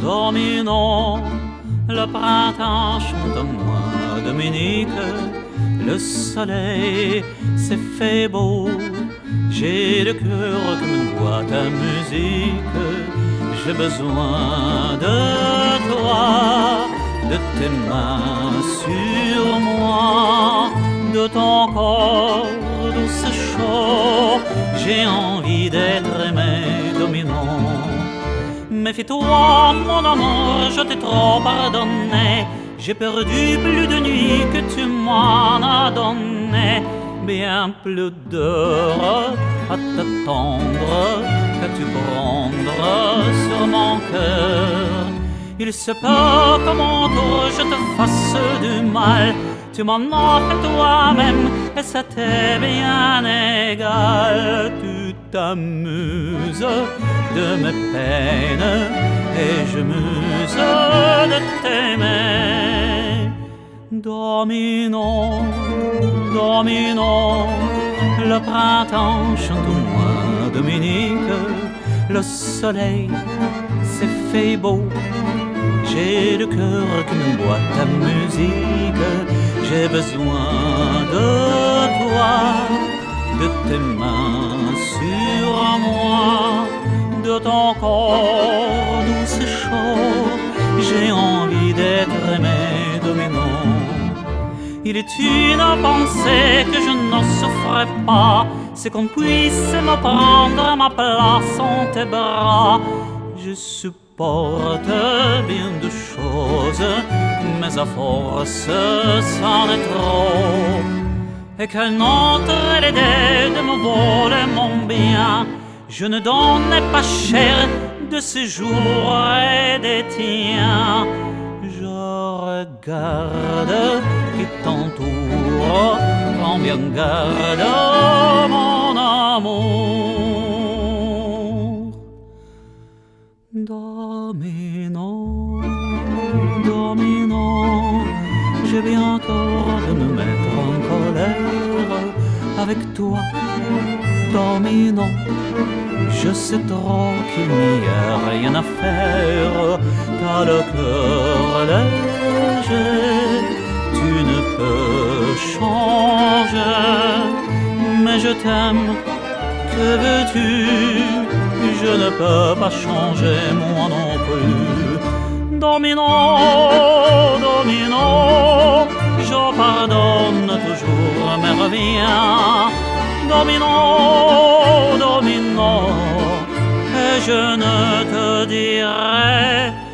Domino, le printemps chante en moi, Dominique, le soleil s'est fait beau. J'ai le cœur comme une boîte à musique, j'ai besoin de toi, de tes mains sur moi, de ton corps douce chaud. J'ai envie d'être aimé, Domino. Méfie-toi, mon amour, je t'ai trop pardonné. J'ai perdu plus de nuits que tu m'en as donné. Bien plus d'heures à t'attendre qu'à tu prendre sur mon cœur. Il se peut qu'à mon tour je te fasse du mal. Tu m'en as fait toi-même et ça t'est bien égal. T'amuses de mes peines et je muse de t'aimer. Domino, domino, le printemps chante moi, Dominique, le soleil s'est fait beau. J'ai le cœur comme une boîte à musique, j'ai besoin de toi, de tes mains sur Il est une pensée que je n'en souffrais pas, c'est qu'on puisse me prendre ma place en tes bras. Je supporte bien de choses, mais à force, c'en est trop. Et qu'un autre ait de me voler mon bien, je ne donnais pas cher de ses jours et des tiens. Regarde qui t'entoure, prends bien garde, mon amour. Domino, domino, j'ai bien tort de me mettre en colère avec toi, domino. Je sais trop qu'il n'y a rien à faire, t'as le cœur léger, je t'aime, que veux-tu? Je ne peux pas changer moi non plus. Domino, domino, je pardonne toujours, mais reviens. Domino, domino, et je ne te dirai